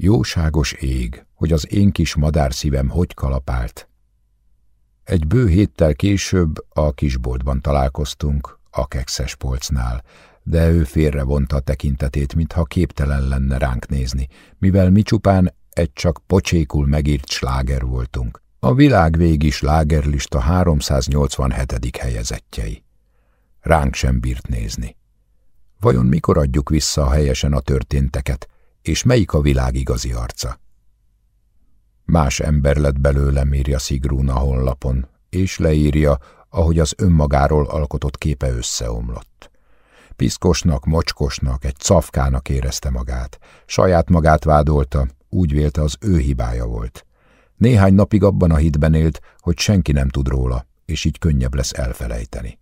Jóságos ég, hogy az én kis madárszívem hogy kalapált. Egy bő héttel később a kisboltban találkoztunk, a kekszes polcnál, de ő félrevonta a tekintetét, mintha képtelen lenne ránk nézni, mivel mi csupán egy csak pocsékul megírt sláger voltunk. A világvégi slágerlista 387. helyezettjei. Ránk sem bírt nézni. Vajon mikor adjuk vissza helyesen a történteket, és melyik a világ igazi arca? Más ember lett belőlem, írja Szigrún a honlapon, és leírja, ahogy az önmagáról alkotott képe összeomlott. Piszkosnak, mocskosnak, egy cafkának érezte magát. Saját magát vádolta, úgy vélte az ő hibája volt. Néhány napig abban a hitben élt, hogy senki nem tud róla, és így könnyebb lesz elfelejteni.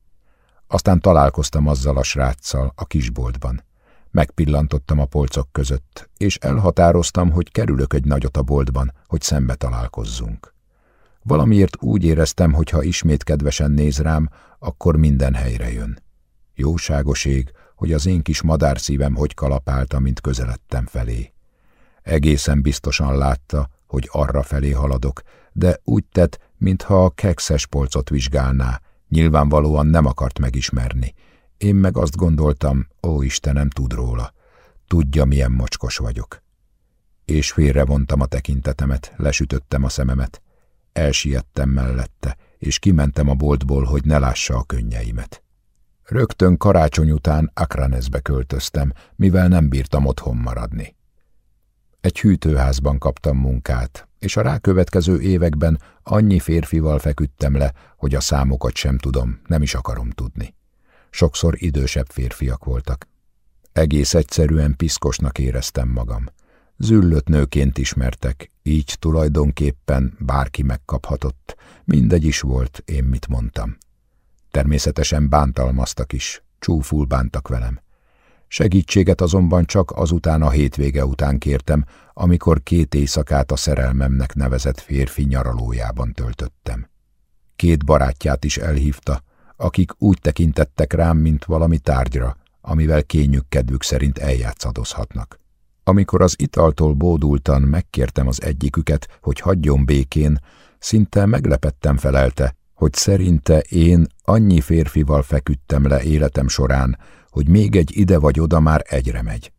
Aztán találkoztam azzal a sráccal a kisboltban. Megpillantottam a polcok között, és elhatároztam, hogy kerülök egy nagyot a boltban, hogy szembe találkozzunk. Valamiért úgy éreztem, hogy ha ismét kedvesen néz rám, akkor minden helyre jön. Jóságos hogy az én kis madárszívem hogy kalapálta, mint közeledtem felé. Egészen biztosan látta, hogy arra felé haladok, de úgy tett, mintha a kekszes polcot vizsgálná, nyilvánvalóan nem akart megismerni. Én meg azt gondoltam, ó Istenem, tud róla. Tudja, milyen mocskos vagyok. És félrevontam a tekintetemet, lesütöttem a szememet. Elsiettem mellette, és kimentem a boltból, hogy ne lássa a könnyeimet. Rögtön karácsony után Akranesbe költöztem, mivel nem bírtam otthon maradni. Egy hűtőházban kaptam munkát, és a rákövetkező években annyi férfival feküdtem le, hogy a számokat sem tudom, nem is akarom tudni. Sokszor idősebb férfiak voltak. Egész egyszerűen piszkosnak éreztem magam. Züllött nőként ismertek, így tulajdonképpen bárki megkaphatott. Mindegy is volt, én mit mondtam. Természetesen bántalmaztak is, csúful bántak velem. Segítséget azonban csak azután a hétvége után kértem, amikor két éjszakát a szerelmemnek nevezett férfi nyaralójában töltöttem. Két barátját is elhívta, akik úgy tekintettek rám, mint valami tárgyra, amivel kényük kedvük szerint eljátszadozhatnak. Amikor az italtól bódultan megkértem az egyiküket, hogy hagyjon békén, szinte meglepettem felelte, hogy szerinte én annyi férfival feküdtem le életem során, hogy még egy ide vagy oda már egyre megy.